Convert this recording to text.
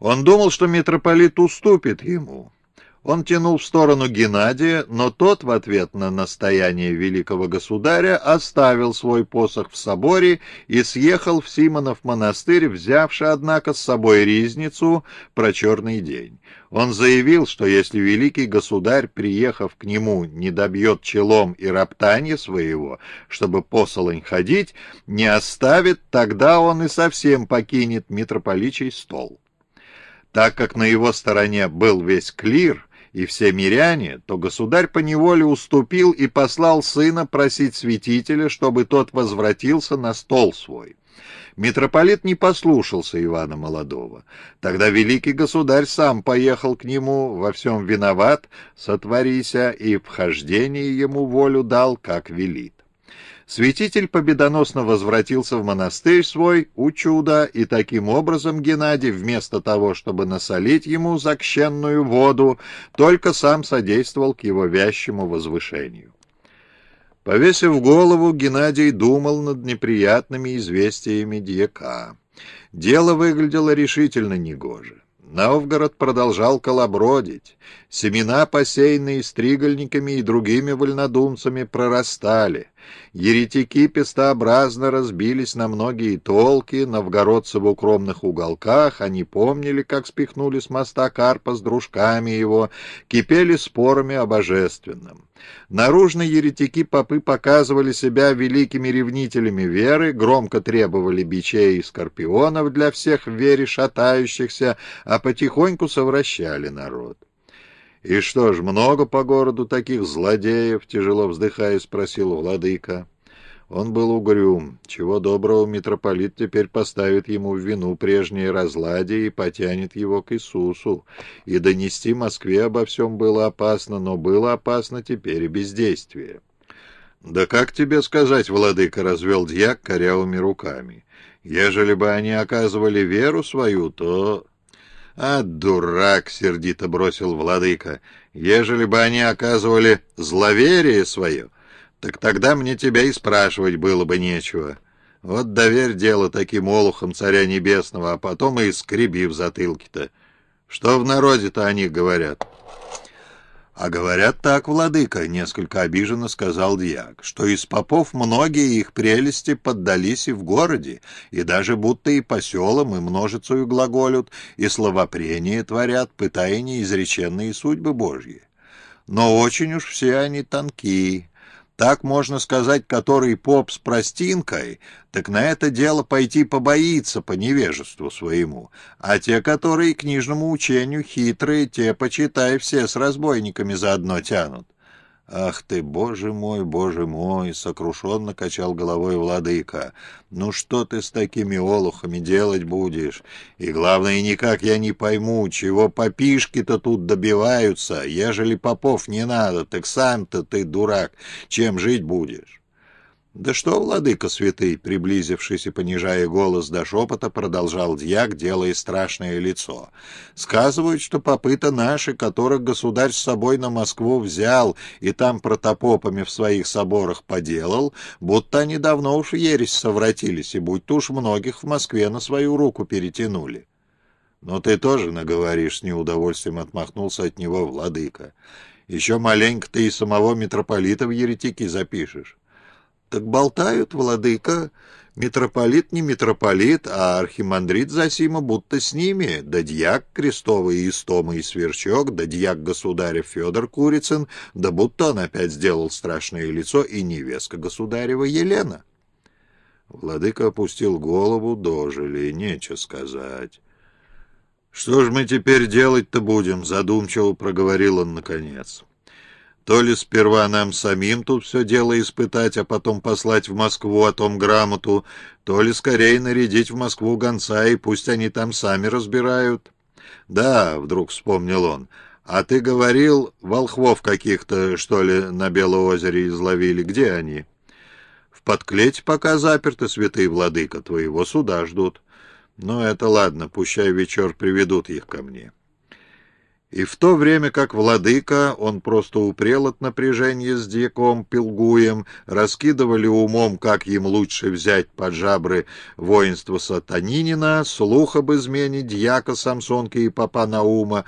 Он думал, что митрополит уступит ему. Он тянул в сторону Геннадия, но тот в ответ на настояние великого государя оставил свой посох в соборе и съехал в Симонов монастырь, взявши, однако, с собой ризницу про черный день. Он заявил, что если великий государь, приехав к нему, не добьет челом и роптанье своего, чтобы посолонь ходить, не оставит, тогда он и совсем покинет митрополичий стол. Так как на его стороне был весь клир, и все миряне, то государь поневоле уступил и послал сына просить святителя, чтобы тот возвратился на стол свой. Митрополит не послушался Ивана Молодого. Тогда великий государь сам поехал к нему, во всем виноват, сотворися, и вхождение ему волю дал, как велит. Святитель победоносно возвратился в монастырь свой у чуда, и таким образом Геннадий, вместо того, чтобы насолить ему закщенную воду, только сам содействовал к его вящему возвышению. Повесив голову, Геннадий думал над неприятными известиями дьяка. Дело выглядело решительно негоже. Новгород продолжал колобродить. Семена, посеянные стригольниками и другими вольнодумцами, прорастали. Еретики пестообразно разбились на многие толки, новгородцы в укромных уголках, они помнили, как спихнули с моста Карпа с дружками его, кипели спорами о божественном. Наружно еретики-попы показывали себя великими ревнителями веры, громко требовали бичей и скорпионов для всех в вере шатающихся, а потихоньку совращали народ. «И что ж, много по городу таких злодеев?» — тяжело вздыхая спросил владыка. Он был угрюм. Чего доброго митрополит теперь поставит ему в вину прежнее разладие и потянет его к Иисусу. И донести Москве обо всем было опасно, но было опасно теперь и бездействие. «Да как тебе сказать, владыка?» — развел дьяк корявыми руками. «Ежели бы они оказывали веру свою, то «А, дурак!» — сердито бросил владыка. «Ежели бы они оказывали зловерие свое, так тогда мне тебя и спрашивать было бы нечего. Вот доверь дело таким олухам царя небесного, а потом и скреби в затылке-то. Что в народе-то о них говорят?» «А говорят так, владыка», — несколько обиженно сказал дьяк, «что из попов многие их прелести поддались и в городе, и даже будто и по селам, и множицею глаголют, и словопрение творят, пытая неизреченные судьбы Божьи. Но очень уж все они тонкие, так, можно сказать, который поп с простинкой, так на это дело пойти побоится по невежеству своему. А те, которые книжному учению хитрые, те, почитай, все с разбойниками заодно тянут. «Ах ты, боже мой, боже мой!» — сокрушенно качал головой владыка. «Ну что ты с такими олухами делать будешь? И главное, никак я не пойму, чего попишки-то тут добиваются. Ежели попов не надо, так сам-то ты, дурак, чем жить будешь?» «Да что, владыка святый!» — приблизившись и понижая голос до шепота, продолжал дьяк, делая страшное лицо. «Сказывают, что попыта наши, которых государь с собой на Москву взял и там протопопами в своих соборах поделал, будто они давно уж ересь совратились, и будь-то уж многих в Москве на свою руку перетянули». «Но ты тоже наговоришь», — с неудовольствием отмахнулся от него владыка. «Еще маленько ты и самого митрополита в еретики запишешь». Так болтают, владыка, митрополит не митрополит, а архимандрит Засима будто с ними, да дьяк крестовый Истома и Сверчок, да дьяк государя Федор Курицын, да будто он опять сделал страшное лицо и невестка государева Елена. Владыка опустил голову, дожили, нечего сказать. «Что ж мы теперь делать-то будем?» — задумчиво проговорил он наконец. То ли сперва нам самим тут все дело испытать, а потом послать в Москву о том грамоту, то ли скорее нарядить в Москву гонца, и пусть они там сами разбирают. Да, вдруг вспомнил он, а ты говорил, волхвов каких-то, что ли, на Белоозере изловили. Где они? В подклете пока заперты, святые владыка, твоего суда ждут. Ну, это ладно, пущай вечер приведут их ко мне. И в то время как владыка, он просто упрел от напряжения с дьяком Пилгуем, раскидывали умом, как им лучше взять под жабры воинство сатанинина, слух об измене дьяка Самсонки и папа Наума